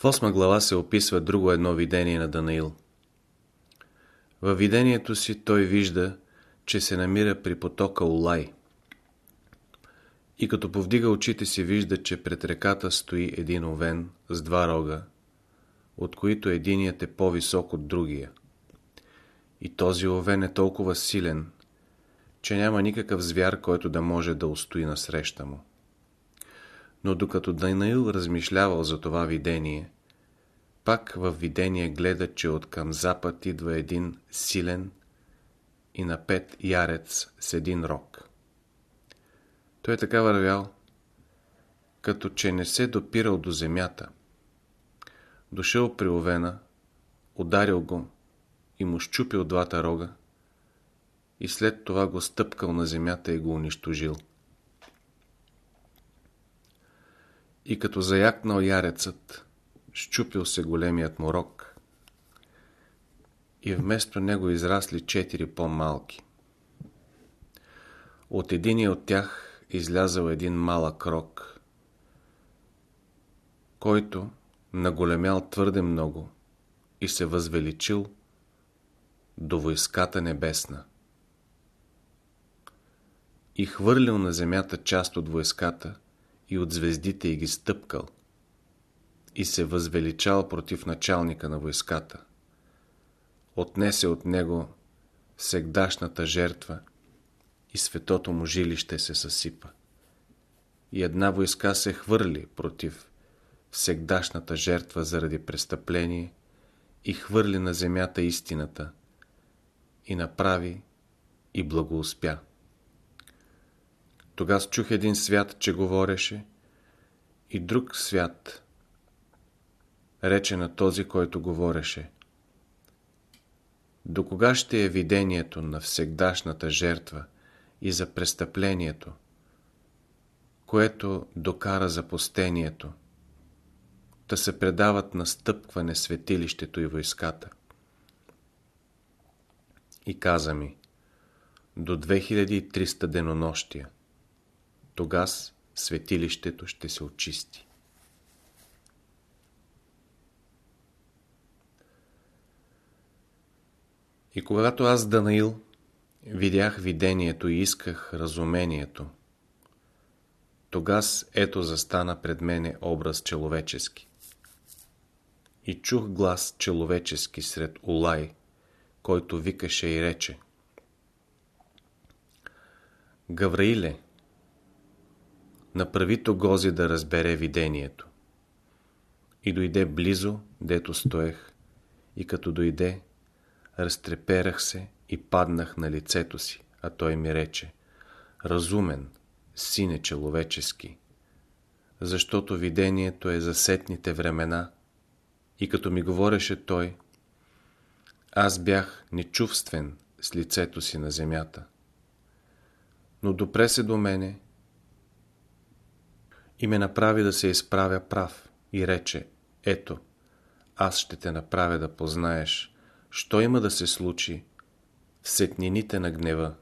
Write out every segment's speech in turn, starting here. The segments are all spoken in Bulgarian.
В осма глава се описва друго едно видение на Данаил. Във видението си той вижда, че се намира при потока Улай. И като повдига очите си вижда, че пред реката стои един овен с два рога, от които единият е по-висок от другия. И този овен е толкова силен, че няма никакъв звяр, който да може да устои насреща му. Но докато Данаил размишлявал за това видение, пак в видение гледа, че от към запад идва един силен и на пет ярец с един рог. Той е така вървял, като че не се допирал до земята. Дошъл при овена, ударил го и му щупил двата рога и след това го стъпкал на земята и го унищожил. И като заякнал ярецът, щупил се големият му рог и вместо него израсли четири по-малки. От единия от тях излязал един малък рог, който наголемял твърде много и се възвеличил до войската небесна. И хвърлил на земята част от войската и от звездите и ги стъпкал – и се възвеличал против началника на войската. Отнесе от него сегдашната жертва и светото му жилище се съсипа. И една войска се хвърли против всегдашната жертва заради престъпление и хвърли на земята истината и направи и благоуспя. Тогава чух един свят, че говореше и друг свят, рече на този, който говореше. До кога ще е видението на всегдашната жертва и за престъплението, което докара запустението, да се предават на стъпкване светилището и войската? И каза ми, до 2300 денонощия, тогас светилището ще се очисти. И когато аз, Данаил, видях видението и исках разумението, тогас ето застана пред мене образ човечески. И чух глас човечески сред Улай, който викаше и рече Гавраиле, направи Гози да разбере видението. И дойде близо, дето стоех, и като дойде, разтреперах се и паднах на лицето си, а той ми рече, разумен, сине човечески, защото видението е за сетните времена и като ми говореше той, аз бях нечувствен с лицето си на земята. Но допре се до мене и ме направи да се изправя прав и рече, ето, аз ще те направя да познаеш, що има да се случи в сетнините на гнева,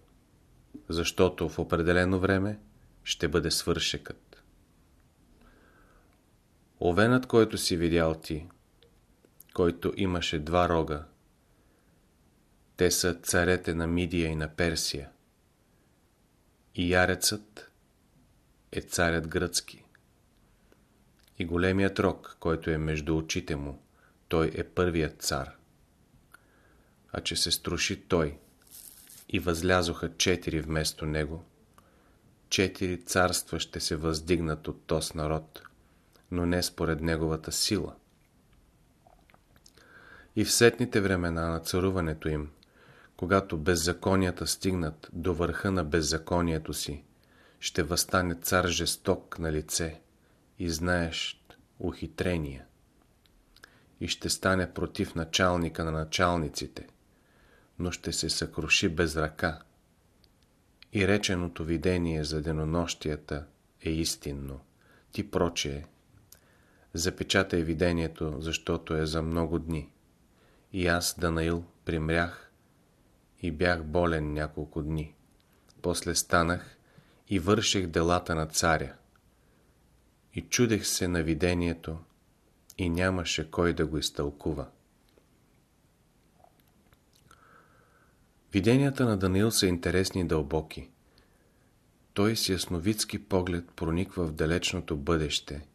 защото в определено време ще бъде свършекът. Овенът, който си видял ти, който имаше два рога, те са царете на Мидия и на Персия. И ярецът е царят гръцки. И големият рог, който е между очите му, той е първият цар. А че се струши той и възлязоха четири вместо него, четири царства ще се въздигнат от този народ, но не според неговата сила. И в сетните времена на царуването им, когато беззаконията стигнат до върха на беззаконието си, ще възстане цар жесток на лице и знаеш ухитрения и ще стане против началника на началниците – но ще се съкруши без ръка. И реченото видение за денонощията е истинно. Ти прочее, запечатай видението, защото е за много дни. И аз, Данаил, примрях и бях болен няколко дни. После станах и върших делата на царя. И чудех се на видението и нямаше кой да го изтълкува. Виденията на Даниил са интересни и дълбоки. Той с ясновидски поглед прониква в далечното бъдеще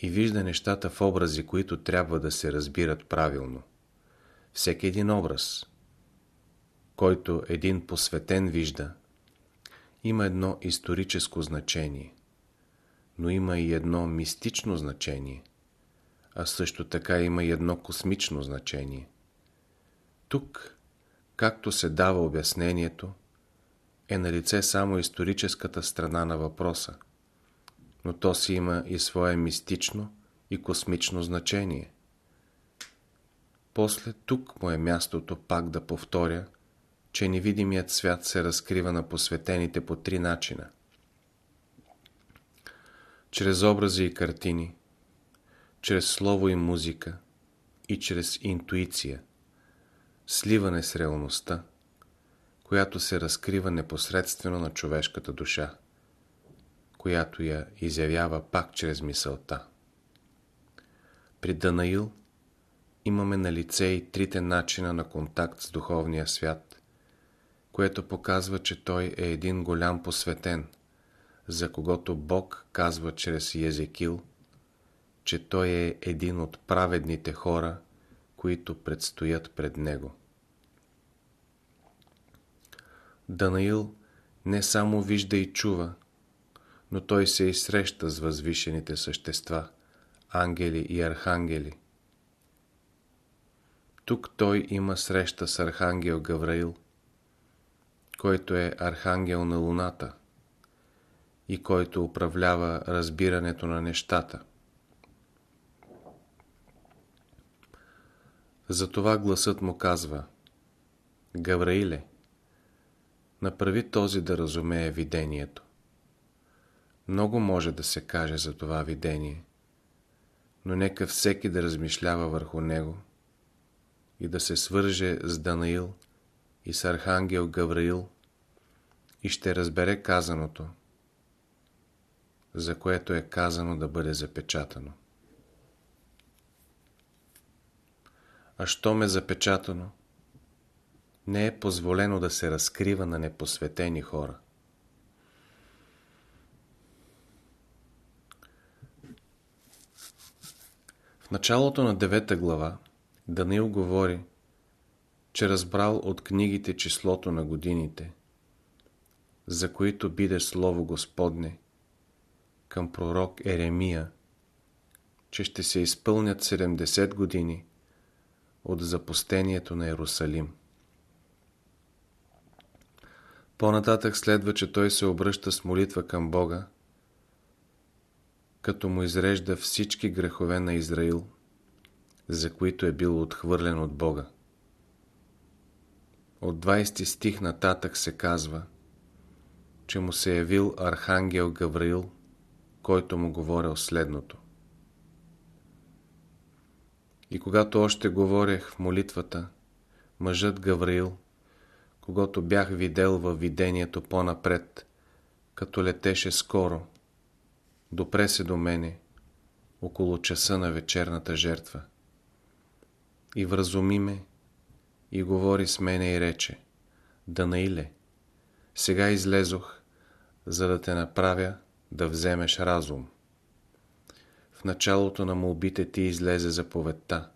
и вижда нещата в образи, които трябва да се разбират правилно. Всеки един образ, който един посветен вижда, има едно историческо значение, но има и едно мистично значение, а също така има и едно космично значение. Тук, както се дава обяснението, е на лице само историческата страна на въпроса, но то си има и свое мистично и космично значение. После тук му е мястото пак да повторя, че невидимият свят се разкрива на посветените по три начина. Чрез образи и картини, чрез слово и музика и чрез интуиция, сливане с реалността, която се разкрива непосредствено на човешката душа, която я изявява пак чрез мисълта. При Данаил имаме на лице и трите начина на контакт с духовния свят, което показва, че той е един голям посветен, за когото Бог казва чрез Езекил, че той е един от праведните хора, които предстоят пред него. Данаил не само вижда и чува, но той се и среща с възвишените същества, ангели и архангели. Тук той има среща с архангел Гавраил, който е архангел на луната и който управлява разбирането на нещата. Затова гласът му казва Гавраиле, направи този да разумее видението. Много може да се каже за това видение, но нека всеки да размишлява върху него и да се свърже с Данаил и с Архангел Гавраил и ще разбере казаното, за което е казано да бъде запечатано. А що ме запечатано? Не е позволено да се разкрива на непосветени хора. В началото на девета глава Даниил говори, че разбрал от книгите числото на годините, за които биде Слово Господне към пророк Еремия, че ще се изпълнят 70 години от запустението на Иерусалим. По-нататък следва, че той се обръща с молитва към Бога, като му изрежда всички грехове на Израил, за които е бил отхвърлен от Бога. От 20 стих нататък се казва, че му се е явил архангел Гавраил, който му говорил следното. И когато още говорех в молитвата, мъжът Гавраил, когато бях видел във видението по-напред, като летеше скоро, допре се до мене, около часа на вечерната жертва. И вразуми ме, и говори с мене и рече, Данаиле, сега излезох, за да те направя да вземеш разум. В началото на молбите ти излезе заповедта.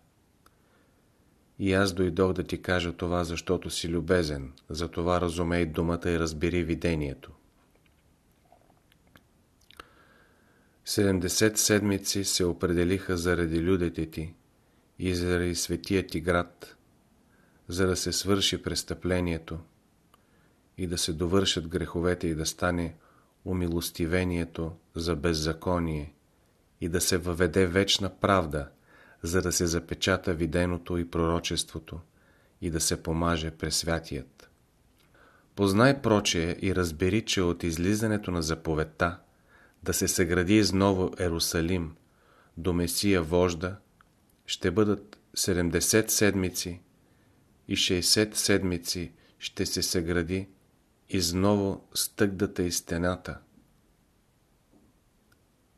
И аз дойдох да ти кажа това, защото си любезен, затова разумей думата и разбери видението. 70 седмици се определиха заради людите ти и заради светия ти град, за да се свърши престъплението и да се довършат греховете и да стане умилостивението за беззаконие и да се въведе вечна правда, за да се запечата виденото и пророчеството и да се помаже пресвятият. Познай прочее и разбери, че от излизането на заповедта да се съгради изново Ерусалим до Месия вожда ще бъдат 70 седмици и 60 седмици ще се съгради изново стъгдата и стената.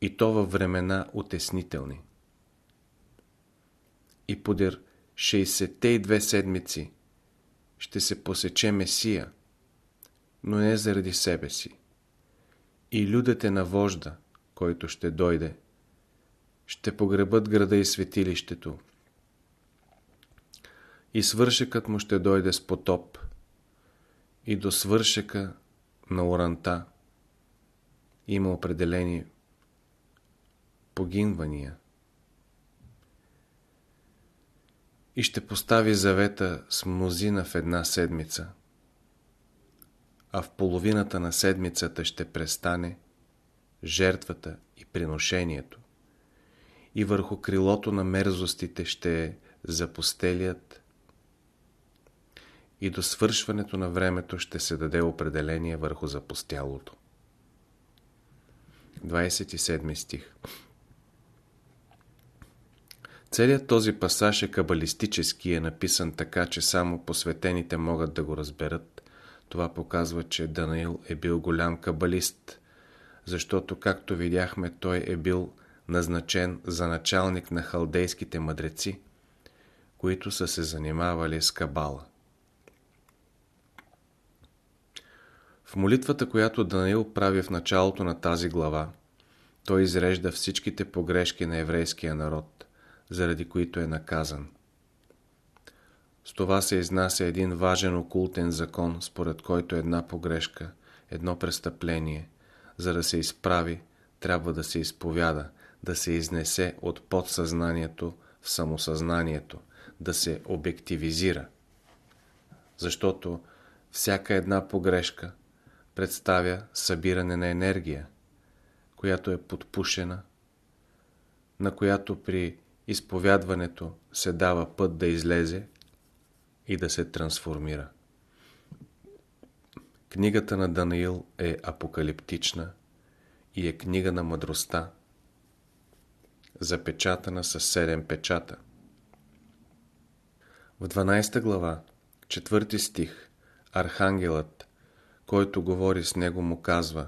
И то във времена утеснителни. и подир 62 седмици ще се посече Месия, но не заради себе си. И людите на вожда, който ще дойде, ще погребат града и светилището. И свършекът му ще дойде с потоп. И до свършека на Оранта има определени погинвания. И ще постави завета с мнозина в една седмица, а в половината на седмицата ще престане жертвата и приношението и върху крилото на мерзостите ще запостелият и до свършването на времето ще се даде определение върху запостялото. 27 стих Целият този пасаж е кабалистически и е написан така, че само посветените могат да го разберат. Това показва, че Данаил е бил голям кабалист, защото, както видяхме, той е бил назначен за началник на халдейските мъдреци, които са се занимавали с кабала. В молитвата, която Данаил прави в началото на тази глава, той изрежда всичките погрешки на еврейския народ, заради които е наказан. С това се изнася един важен окултен закон, според който една погрешка, едно престъпление, за да се изправи, трябва да се изповяда, да се изнесе от подсъзнанието в самосъзнанието, да се обективизира. Защото всяка една погрешка представя събиране на енергия, която е подпушена, на която при изповядването се дава път да излезе и да се трансформира. Книгата на Данаил е апокалиптична и е книга на мъдростта, запечатана с седем печата. В 12 глава, 4 стих, Архангелът, който говори с него, му казва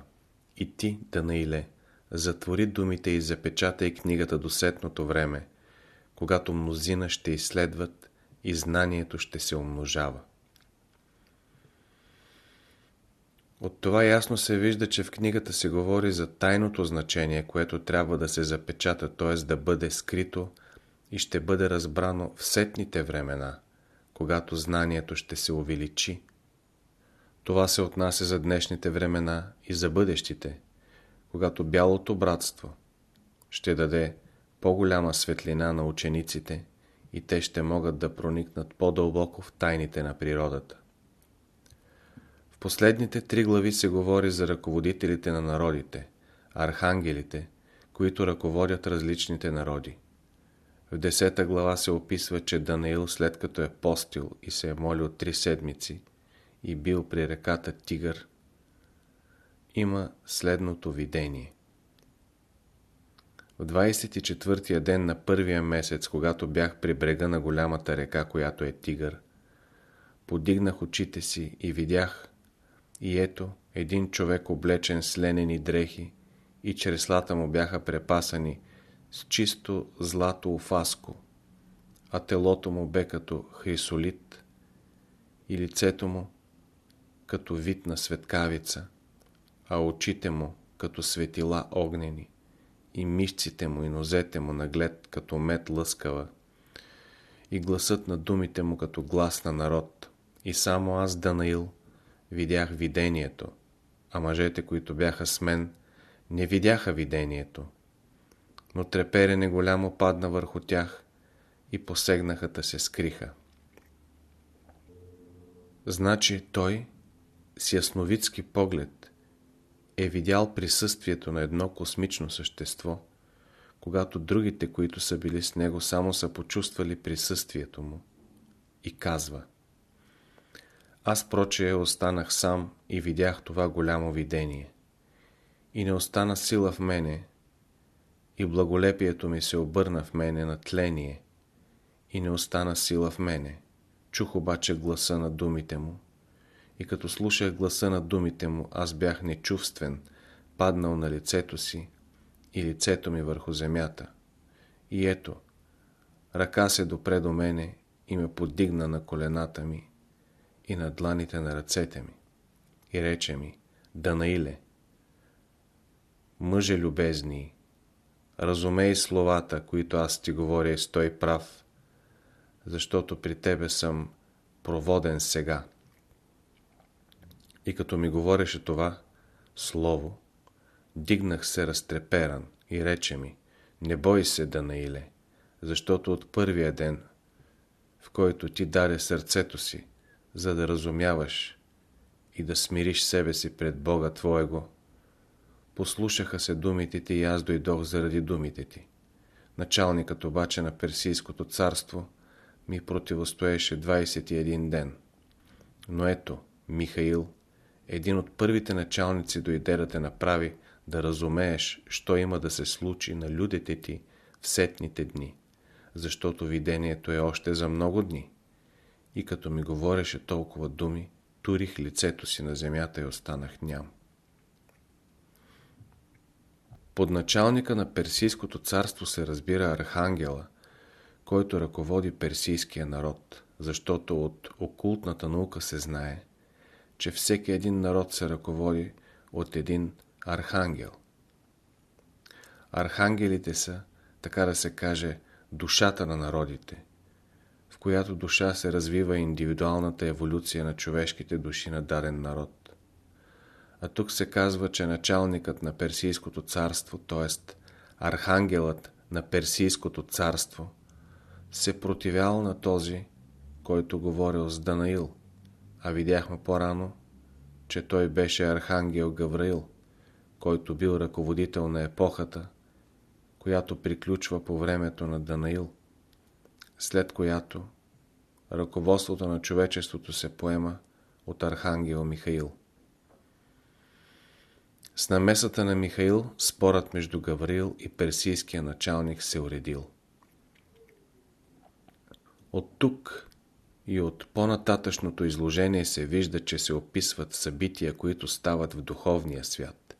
И ти, Данаиле, затвори думите и запечатай книгата до сетното време, когато мнозина ще изследват и знанието ще се умножава. От това ясно се вижда, че в книгата се говори за тайното значение, което трябва да се запечата, т.е. да бъде скрито и ще бъде разбрано в сетните времена, когато знанието ще се увеличи. Това се отнася за днешните времена и за бъдещите, когато бялото братство ще даде по-голяма светлина на учениците и те ще могат да проникнат по-дълбоко в тайните на природата последните три глави се говори за ръководителите на народите, архангелите, които ръководят различните народи. В десета глава се описва, че Данаил, след като е постил и се е молил три седмици и бил при реката Тигър, има следното видение. В 24-я ден на първия месец, когато бях при брега на голямата река, която е Тигър, подигнах очите си и видях, и ето, един човек облечен с ленени дрехи и чреслата му бяха препасани с чисто злато офаско, а телото му бе като хрисолит и лицето му като вид на светкавица, а очите му като светила огнени и мишците му и нозете му наглед като мед лъскава и гласът на думите му като глас на народ. И само аз, Данаил, видях видението, а мъжете, които бяха с мен, не видяха видението. Но треперене голямо падна върху тях и посегнаха да се скриха. Значи той с ясновидски поглед е видял присъствието на едно космично същество, когато другите, които са били с него, само са почувствали присъствието му и казва – аз прочее останах сам и видях това голямо видение. И не остана сила в мене, и благолепието ми се обърна в мене на тление, и не остана сила в мене. Чух обаче гласа на думите му, и като слушах гласа на думите му, аз бях нечувствен, паднал на лицето си и лицето ми върху земята. И ето, ръка се допре до мене и ме подигна на колената ми и на дланите на ръцете ми и рече ми, Данаиле, мъже любезни, разумей словата, които аз ти говоря и стой прав, защото при тебе съм проводен сега. И като ми говореше това слово, дигнах се разтреперан и рече ми, не бой се, Данаиле, защото от първия ден, в който ти даде сърцето си, за да разумяваш и да смириш себе си пред Бога Твоего, послушаха се думите ти и аз дойдох заради думите ти. Началникът обаче на Персийското царство ми противостоеше 21 ден. Но ето, Михаил, един от първите началници дойде да те направи да разумееш, що има да се случи на людите ти в сетните дни, защото видението е още за много дни. И като ми говореше толкова думи, турих лицето си на земята и останах ням. Под началника на Персийското царство се разбира Архангела, който ръководи персийския народ, защото от окултната наука се знае, че всеки един народ се ръководи от един архангел. Архангелите са, така да се каже, душата на народите, в която душа се развива индивидуалната еволюция на човешките души на даден народ. А тук се казва, че началникът на Персийското царство, т.е. архангелът на Персийското царство, се противял на този, който говорил с Данаил, а видяхме по-рано, че той беше архангел Гавраил, който бил ръководител на епохата, която приключва по времето на Данаил, след която ръководството на човечеството се поема от архангел Михаил. С намесата на Михаил спорът между Гавраил и персийския началник се уредил. От тук и от по-нататъчното изложение се вижда, че се описват събития, които стават в духовния свят,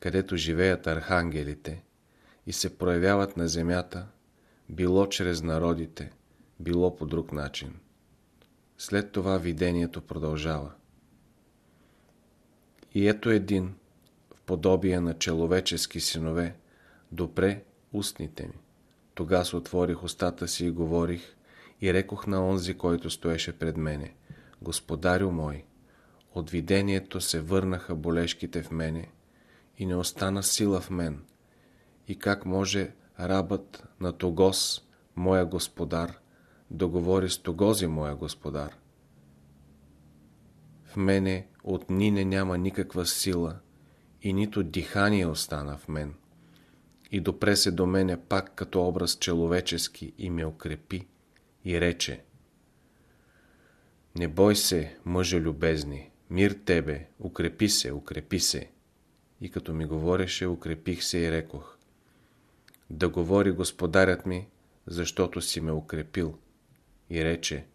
където живеят архангелите и се проявяват на земята, било чрез народите, било по друг начин. След това видението продължава. И ето един, в подобие на человечески синове, допре устните ми. Тогас отворих устата си и говорих, и рекох на онзи, който стоеше пред мене, Господарю мой, от видението се върнаха болешките в мене и не остана сила в мен. И как може рабът на Тогос, моя господар, да говори с Тогози, моя господар? В мене от Нине няма никаква сила и нито дихание остана в мен. И допре се до мене пак като образ человечески и ме укрепи и рече Не бой се, мъже любезни, мир тебе, укрепи се, укрепи се. И като ми говореше, укрепих се и рекох Да говори господарят ми, защото си ме укрепил. И рече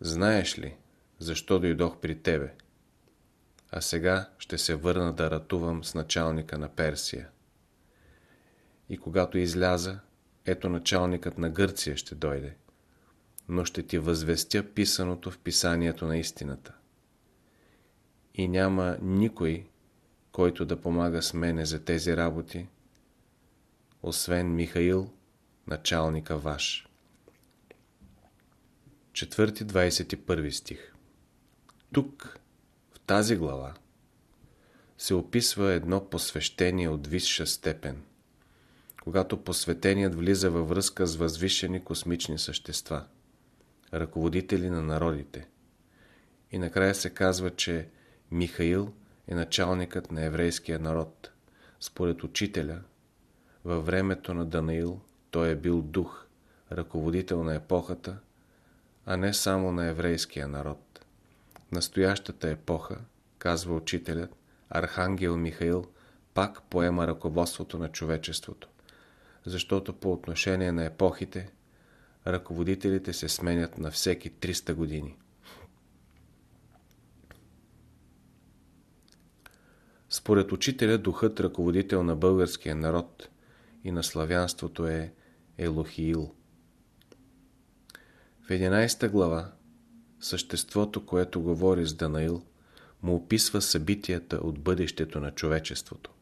Знаеш ли, защо дойдох при тебе? А сега ще се върна да ратувам с началника на Персия. И когато изляза, ето началникът на Гърция ще дойде, но ще ти възвестя писаното в писанието на истината. И няма никой, който да помага с мене за тези работи, освен Михаил, началника ваш. Четвърти 21 стих Тук, в тази глава, се описва едно посвещение от висша степен – когато посветеният влиза във връзка с възвишени космични същества, ръководители на народите. И накрая се казва, че Михаил е началникът на еврейския народ. Според учителя, във времето на Данаил той е бил дух, ръководител на епохата, а не само на еврейския народ. Настоящата епоха, казва учителят, Архангел Михаил пак поема ръководството на човечеството защото по отношение на епохите, ръководителите се сменят на всеки 300 години. Според учителя, духът ръководител на българския народ и на славянството е Елохиил – В 11 глава съществото, което говори с Данаил, му описва събитията от бъдещето на човечеството.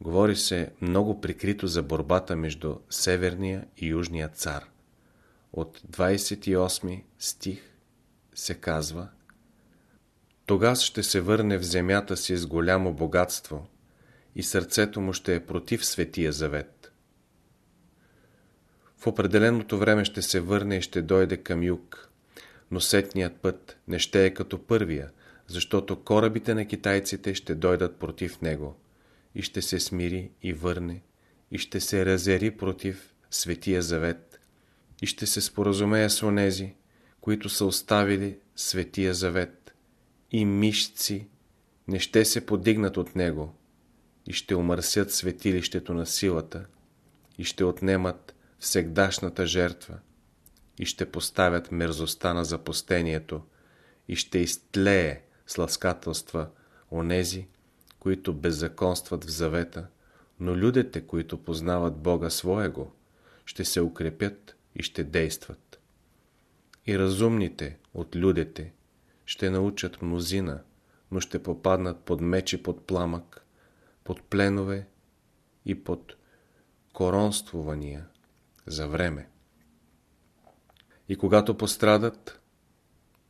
Говори се много прикрито за борбата между Северния и Южния цар. От 28 стих се казва Тогас ще се върне в земята си с голямо богатство и сърцето му ще е против Светия Завет. В определеното време ще се върне и ще дойде към юг, но сетният път не ще е като първия, защото корабите на китайците ще дойдат против него и ще се смири и върне и ще се разери против Светия Завет и ще се споразумее с онези, които са оставили Светия Завет и мишци не ще се подигнат от него и ще умърсят светилището на силата и ще отнемат всегдашната жертва и ще поставят мерзостта на запустението и ще изтлее с ласкателства онези, които беззаконстват в завета, но людите, които познават Бога своего, ще се укрепят и ще действат. И разумните от людите ще научат мнозина, но ще попаднат под мечи под пламък, под пленове и под коронствувания за време. И когато пострадат,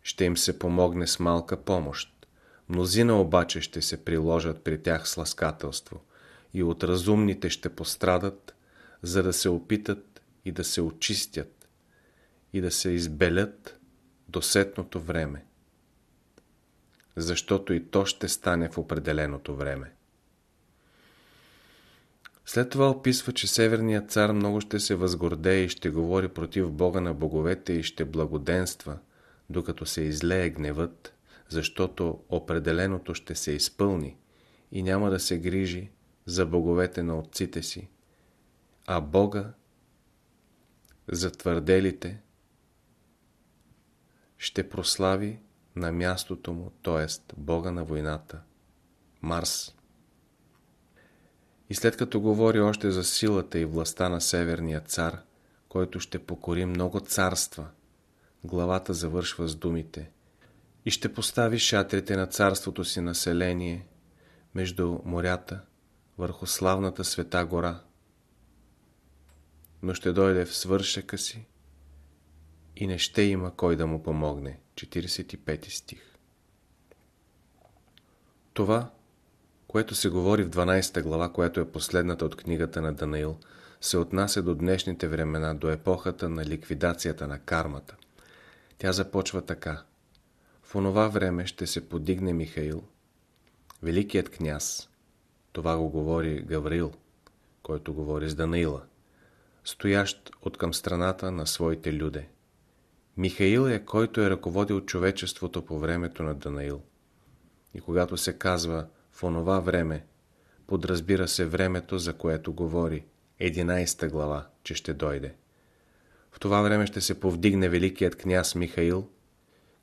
ще им се помогне с малка помощ. Мнозина обаче ще се приложат при тях с ласкателство и от разумните ще пострадат, за да се опитат и да се очистят и да се избелят до сетното време. Защото и то ще стане в определеното време. След това описва, че Северният цар много ще се възгордее и ще говори против Бога на боговете и ще благоденства, докато се излее гневът, защото определеното ще се изпълни и няма да се грижи за боговете на отците си, а Бога за твърделите ще прослави на мястото му, т.е. Бога на войната, Марс. И след като говори още за силата и властта на Северния цар, който ще покори много царства, главата завършва с думите и ще постави шатрите на царството си население между морята върху славната света гора. Но ще дойде в свършека си и не ще има кой да му помогне. 45 стих Това, което се говори в 12 глава, което е последната от книгата на Данаил, се отнася до днешните времена, до епохата на ликвидацията на кармата. Тя започва така. В онова време ще се подигне Михаил, великият княз. Това го говори Гаврил, който говори с Данаила, стоящ от към страната на своите люде. Михаил е който е ръководил човечеството по времето на Данаил. И когато се казва в онова време, подразбира се времето, за което говори, 11 глава, че ще дойде. В това време ще се повдигне великият княз Михаил,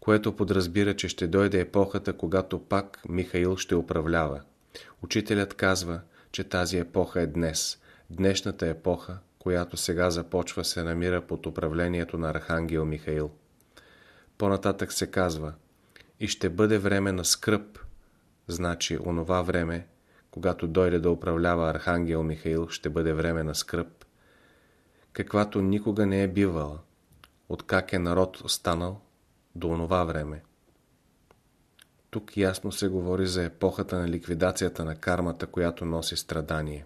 което подразбира, че ще дойде епохата, когато пак Михаил ще управлява. Учителят казва, че тази епоха е днес. Днешната епоха, която сега започва, се намира под управлението на Архангел Михаил. По-нататък се казва и ще бъде време на скръп, значи онова време, когато дойде да управлява Архангел Михаил, ще бъде време на скръп, каквато никога не е бивала, от как е народ останал до онова време. Тук ясно се говори за епохата на ликвидацията на кармата, която носи страдание.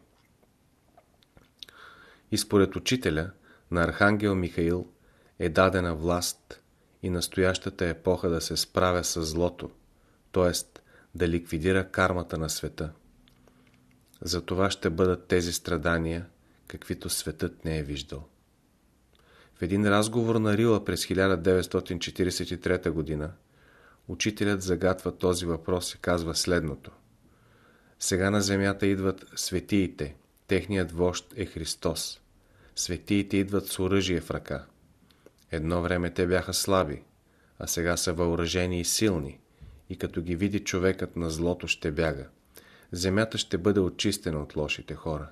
И според учителя на Архангел Михаил е дадена власт и настоящата епоха да се справя с злото, т.е. да ликвидира кармата на света. За това ще бъдат тези страдания, каквито светът не е виждал. В един разговор на Рила през 1943 г. учителят загатва този въпрос и казва следното. Сега на земята идват светиите, техният вожд е Христос. Светиите идват с оръжие в ръка. Едно време те бяха слаби, а сега са въоръжени и силни, и като ги види човекът на злото ще бяга. Земята ще бъде очистена от лошите хора.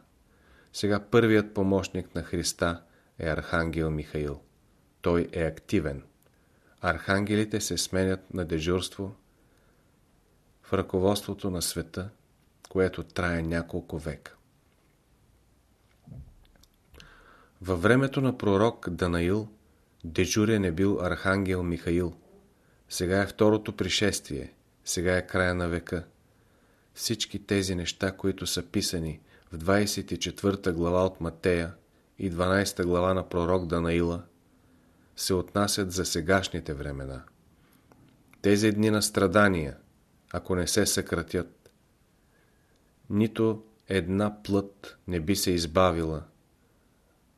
Сега първият помощник на Христа е Архангел Михаил. Той е активен, архангелите се сменят на дежурство в ръководството на света, което трае няколко века. Във времето на пророк Данаил дежурен е бил архангел Михаил. Сега е второто пришествие, сега е края на века. Всички тези неща, които са писани в 24 глава от Матея и 12 глава на пророк Данаила, се отнасят за сегашните времена. Тези дни на страдания, ако не се съкратят, нито една плът не би се избавила,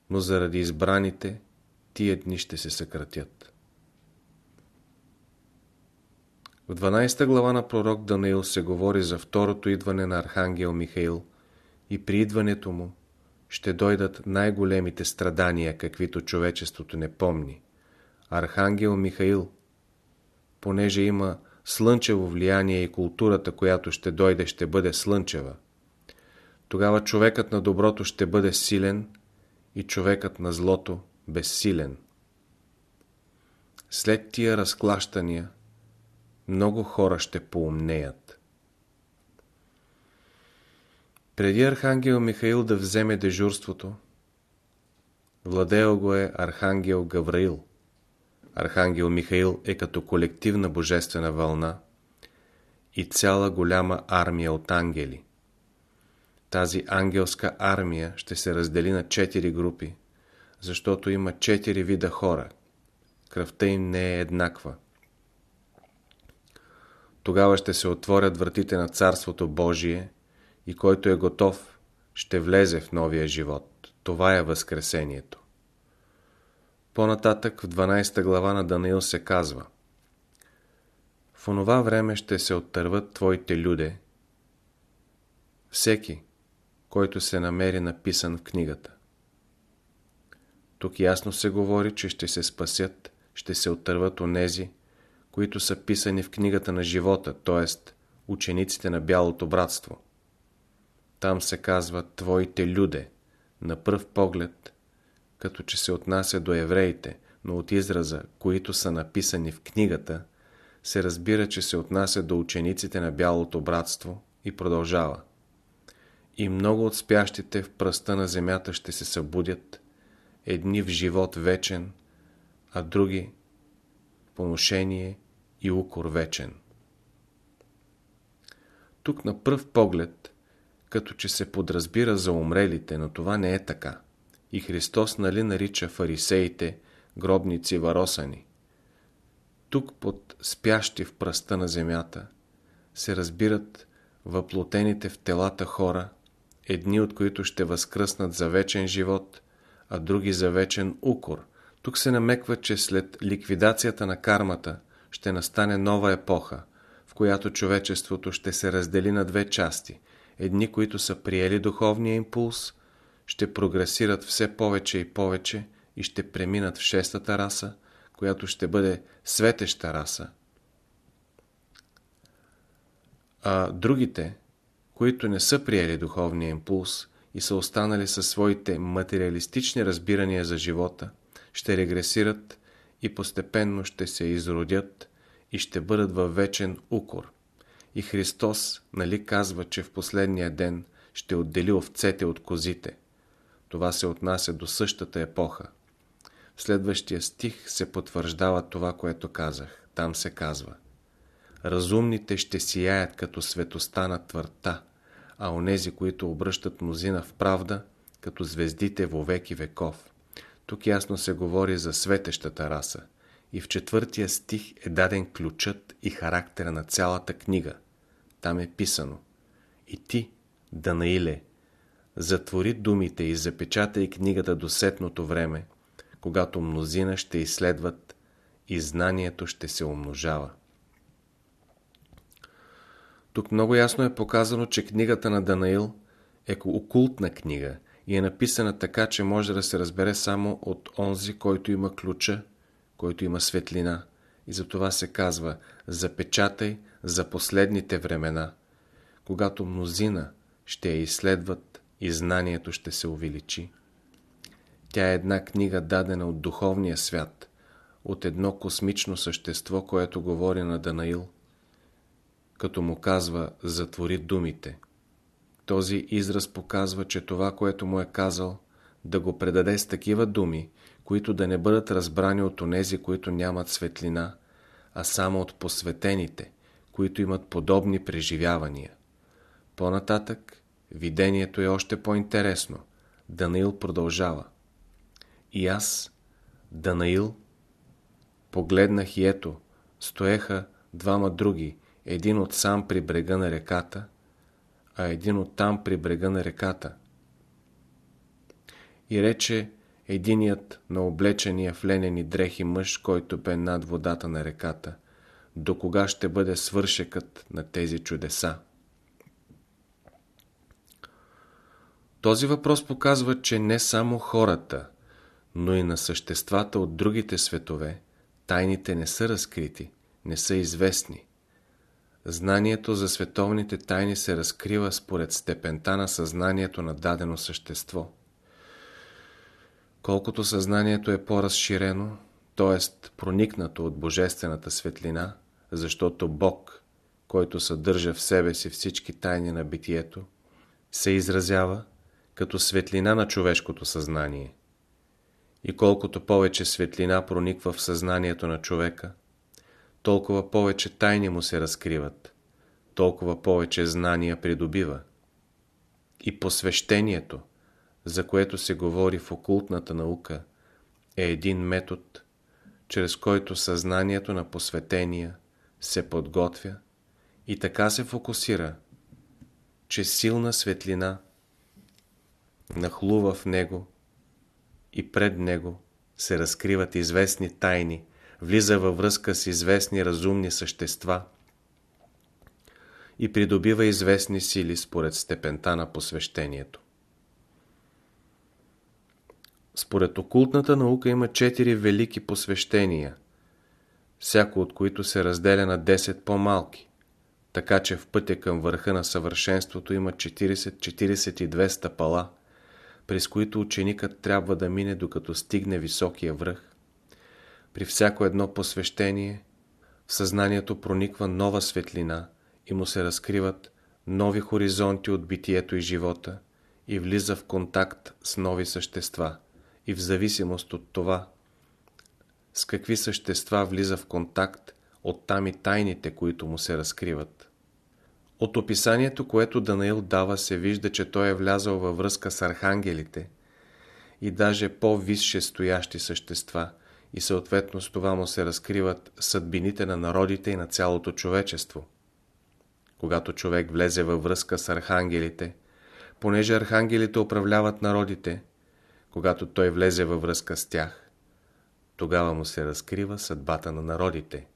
но заради избраните тия дни ще се съкратят. В 12 глава на пророк Данаил се говори за второто идване на Архангел Михаил и при идването му ще дойдат най-големите страдания, каквито човечеството не помни. Архангел Михаил, понеже има слънчево влияние и културата, която ще дойде, ще бъде слънчева. Тогава човекът на доброто ще бъде силен и човекът на злото безсилен. След тия разклащания много хора ще поумнеят. Преди Архангел Михаил да вземе дежурството, владеел го е Архангел Гавраил. Архангел Михаил е като колективна божествена вълна и цяла голяма армия от ангели. Тази ангелска армия ще се раздели на четири групи, защото има четири вида хора. Кръвта им не е еднаква. Тогава ще се отворят вратите на Царството Божие и който е готов, ще влезе в новия живот. Това е Възкресението. По-нататък в 12 глава на Даниил се казва В онова време ще се оттърват твоите люде, всеки, който се намери написан в книгата. Тук ясно се говори, че ще се спасят, ще се оттърват онези, които са писани в книгата на живота, т.е. учениците на Бялото братство. Там се казва Твоите люде, на пръв поглед, като че се отнася до евреите, но от израза, които са написани в книгата, се разбира, че се отнася до учениците на Бялото братство и продължава. И много от спящите в пръста на земята ще се събудят, едни в живот вечен, а други поношение и укор вечен. Тук на пръв поглед, като че се подразбира за умрелите, но това не е така. И Христос нали нарича фарисеите гробници варосани. Тук под спящи в пръста на земята се разбират въплотените в телата хора, едни от които ще възкръснат за вечен живот, а други за вечен укор. Тук се намеква, че след ликвидацията на кармата ще настане нова епоха, в която човечеството ще се раздели на две части. Едни, които са приели духовния импулс, ще прогресират все повече и повече и ще преминат в шестата раса, която ще бъде светеща раса. А другите, които не са приели духовния импулс и са останали със своите материалистични разбирания за живота, ще регресират и постепенно ще се изродят и ще бъдат във вечен укор. И Христос нали казва, че в последния ден ще отдели овцете от козите. Това се отнася до същата епоха. В следващия стих се потвърждава това, което казах. Там се казва Разумните ще сияят като светоста на твърта, а онези, които обръщат мнозина в правда, като звездите во веки веков. Тук ясно се говори за светещата раса. И в четвъртия стих е даден ключът и характера на цялата книга. Там е писано И ти, Данаиле, затвори думите и запечатай книгата до сетното време, когато мнозина ще изследват и знанието ще се умножава. Тук много ясно е показано, че книгата на Данаил е окултна книга и е написана така, че може да се разбере само от онзи, който има ключа, който има светлина. И за това се казва запечатай за последните времена, когато мнозина ще я изследват и знанието ще се увеличи. Тя е една книга дадена от духовния свят, от едно космично същество, което говори на Данаил, като му казва «затвори думите». Този израз показва, че това, което му е казал, да го предаде с такива думи, които да не бъдат разбрани от онези, които нямат светлина, а само от посветените, които имат подобни преживявания. По-нататък, видението е още по-интересно. Данаил продължава. И аз, Данаил, погледнах и ето, стоеха двама други, един от сам при брега на реката, а един от там при брега на реката. И рече единият на облечения в ленени дрехи мъж, който бе над водата на реката. До кога ще бъде свършекът на тези чудеса? Този въпрос показва, че не само хората, но и на съществата от другите светове, тайните не са разкрити, не са известни. Знанието за световните тайни се разкрива според степента на съзнанието на дадено същество. Колкото съзнанието е по-разширено, т.е. проникнато от божествената светлина, защото Бог, който съдържа в себе си всички тайни на битието, се изразява като светлина на човешкото съзнание. И колкото повече светлина прониква в съзнанието на човека, толкова повече тайни му се разкриват, толкова повече знания придобива. И посвещението, за което се говори в окултната наука, е един метод, чрез който съзнанието на посветения се подготвя и така се фокусира, че силна светлина нахлува в него и пред него се разкриват известни тайни, влиза във връзка с известни разумни същества и придобива известни сили според степента на посвещението. Според окултната наука има четири велики посвещения, всяко от които се разделя на 10 по-малки, така че в пътя към върха на съвършенството има 40-42 стъпала, през които ученикът трябва да мине докато стигне високия връх. При всяко едно посвещение в съзнанието прониква нова светлина и му се разкриват нови хоризонти от битието и живота и влиза в контакт с нови същества и в зависимост от това с какви същества влиза в контакт, оттам и тайните, които му се разкриват. От описанието, което Данаил дава, се вижда, че той е влязал във връзка с архангелите и даже по-висше стоящи същества и съответно с това му се разкриват съдбините на народите и на цялото човечество. Когато човек влезе във връзка с архангелите, понеже архангелите управляват народите, когато той влезе във връзка с тях, тогава му се разкрива съдбата на народите.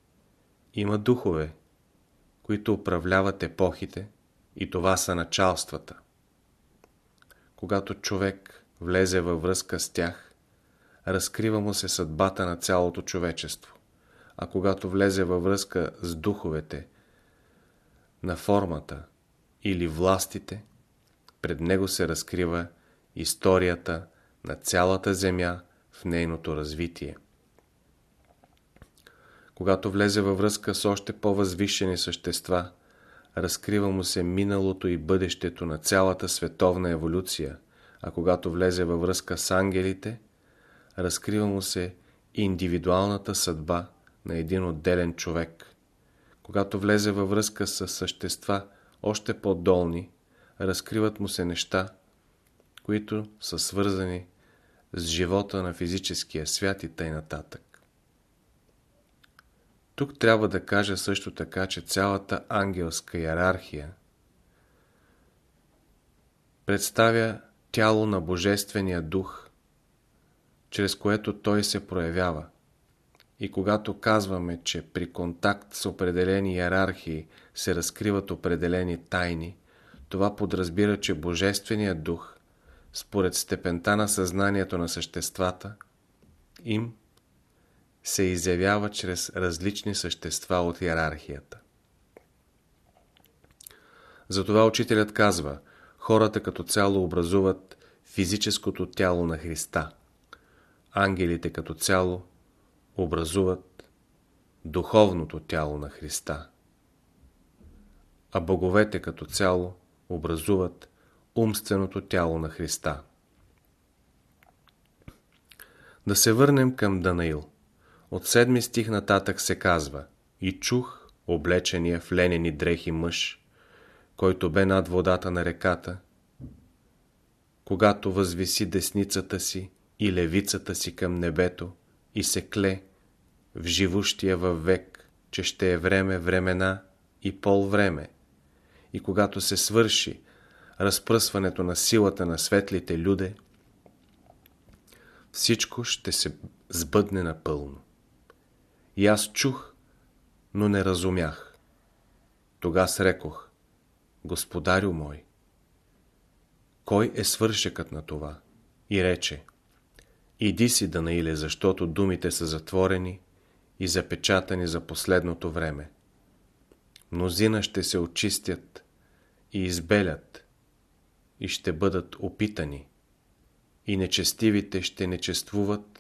Има духове, които управляват епохите и това са началствата. Когато човек влезе във връзка с тях, разкрива му се съдбата на цялото човечество. А когато влезе във връзка с духовете, на формата или властите, пред него се разкрива историята на цялата земя в нейното развитие. Когато влезе във връзка с още по-възвишени същества, разкрива му се миналото и бъдещето на цялата световна еволюция, а когато влезе във връзка с ангелите, разкрива му се индивидуалната съдба на един отделен човек. Когато влезе във връзка с същества още по-долни, разкриват му се неща, които са свързани с живота на физическия свят и т.н. нататък. Тук трябва да кажа също така, че цялата ангелска иерархия представя тяло на Божествения дух, чрез което той се проявява. И когато казваме, че при контакт с определени иерархии се разкриват определени тайни, това подразбира, че Божественият дух, според степента на съзнанието на съществата, им се изявява чрез различни същества от иерархията. Затова учителят казва, хората като цяло образуват физическото тяло на Христа, ангелите като цяло образуват духовното тяло на Христа, а боговете като цяло образуват умственото тяло на Христа. Да се върнем към Данаил. От седми стих нататък се казва И чух облечения в ленени дрехи мъж, който бе над водата на реката, когато възвиси десницата си и левицата си към небето и се кле в живущия във век, че ще е време, времена и пол време. И когато се свърши разпръсването на силата на светлите люде, всичко ще се сбъдне напълно. И аз чух, но не разумях. Тогас рекох, Господарю мой, кой е свършекът на това? И рече, Иди си, Данаиле, защото думите са затворени и запечатани за последното време. Мнозина ще се очистят и избелят и ще бъдат опитани и нечестивите ще нечествуват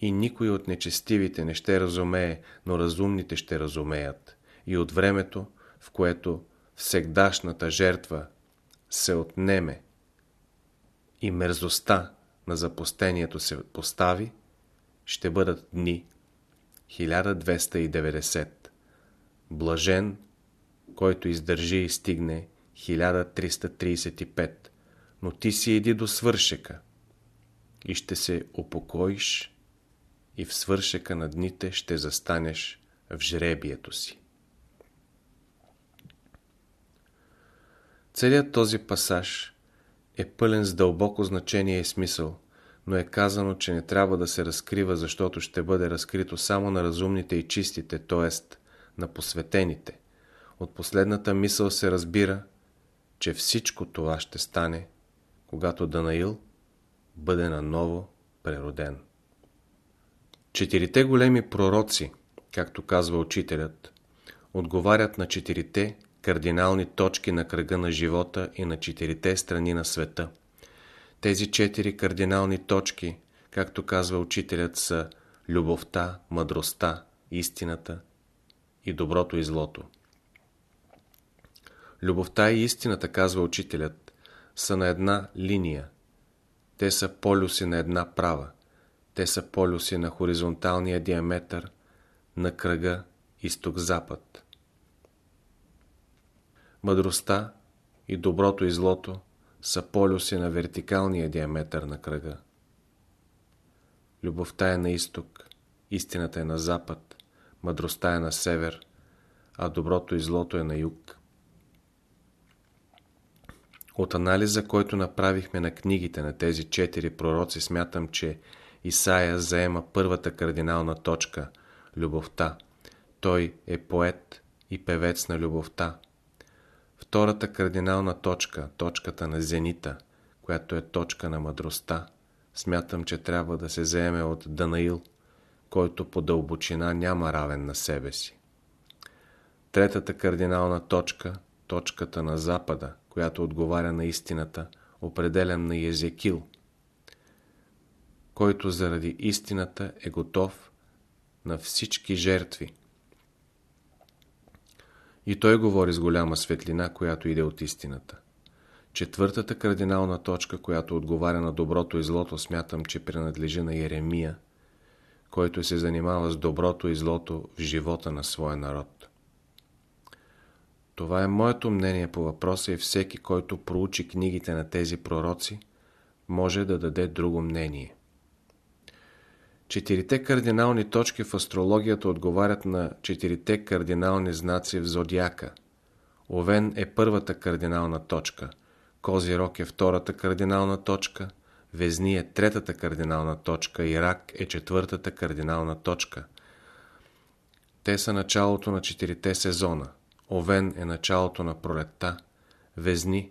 и никой от нечестивите не ще разумее, но разумните ще разумеят и от времето, в което всегдашната жертва се отнеме и мерзостта на запустението се постави, ще бъдат дни 1290. Блажен, който издържи и стигне 1335. Но ти си иди до свършека и ще се упокоиш и в свършека на дните ще застанеш в жребието си. Целият този пасаж е пълен с дълбоко значение и смисъл, но е казано, че не трябва да се разкрива, защото ще бъде разкрито само на разумните и чистите, т.е. на посветените. От последната мисъл се разбира, че всичко това ще стане, когато Данаил бъде наново прероден. Четирите големи пророци, както казва учителят, отговарят на четирите кардинални точки на кръга на живота и на четирите страни на света. Тези четири кардинални точки, както казва учителят, са любовта, мъдростта, истината и доброто и злото. Любовта и истината, казва учителят, са на една линия. Те са полюси на една права. Те са полюси на хоризонталния диаметър на кръга изток-запад. Мъдростта и доброто и злото са полюси на вертикалния диаметър на кръга. Любовта е на изток, истината е на запад, мъдростта е на север, а доброто и злото е на юг. От анализа, който направихме на книгите на тези четири пророци, смятам, че Исаия заема първата кардинална точка – любовта. Той е поет и певец на любовта. Втората кардинална точка, точката на зенита, която е точка на мъдростта, смятам, че трябва да се заеме от Данаил, който по дълбочина няма равен на себе си. Третата кардинална точка, точката на Запада, която отговаря на истината, определям на Езекил, който заради истината е готов на всички жертви, и той говори с голяма светлина, която иде от истината. Четвъртата кардинална точка, която отговаря на доброто и злото, смятам, че принадлежи на Еремия, който се занимава с доброто и злото в живота на своя народ. Това е моето мнение по въпроса и всеки, който проучи книгите на тези пророци, може да даде друго мнение. Четирите кардинални точки в астрологията отговарят на четирите кардинални знаци в зодиака. Овен е първата кардинална точка, Козирог е втората кардинална точка, Везни е третата кардинална точка и Рак е четвъртата кардинална точка. Те са началото на четирите сезона. Овен е началото на пролетта. Везни,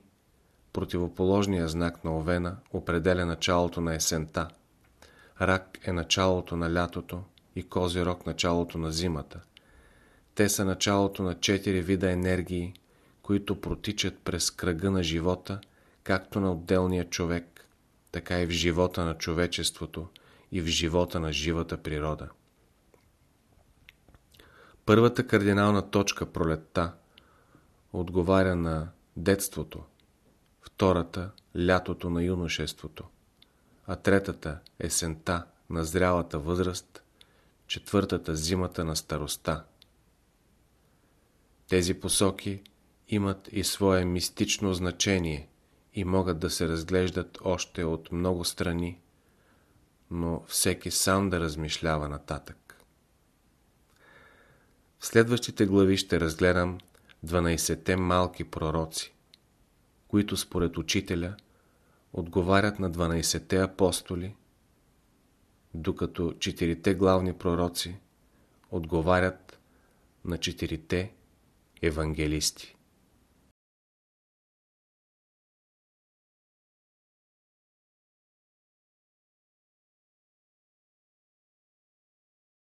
противоположния знак на Овена, определя началото на есента. Рак е началото на лятото и Козирог началото на зимата. Те са началото на четири вида енергии, които протичат през кръга на живота, както на отделния човек, така и в живота на човечеството и в живота на живата природа. Първата кардинална точка пролетта отговаря на детството, втората – лятото на юношеството, а третата – есента на зрялата възраст, четвъртата – зимата на староста. Тези посоки имат и свое мистично значение и могат да се разглеждат още от много страни, но всеки сам да размишлява нататък. В следващите глави ще разгледам 12-те малки пророци, които според учителя отговарят на 12-те апостоли, докато четирите главни пророци отговарят на четирите евангелисти.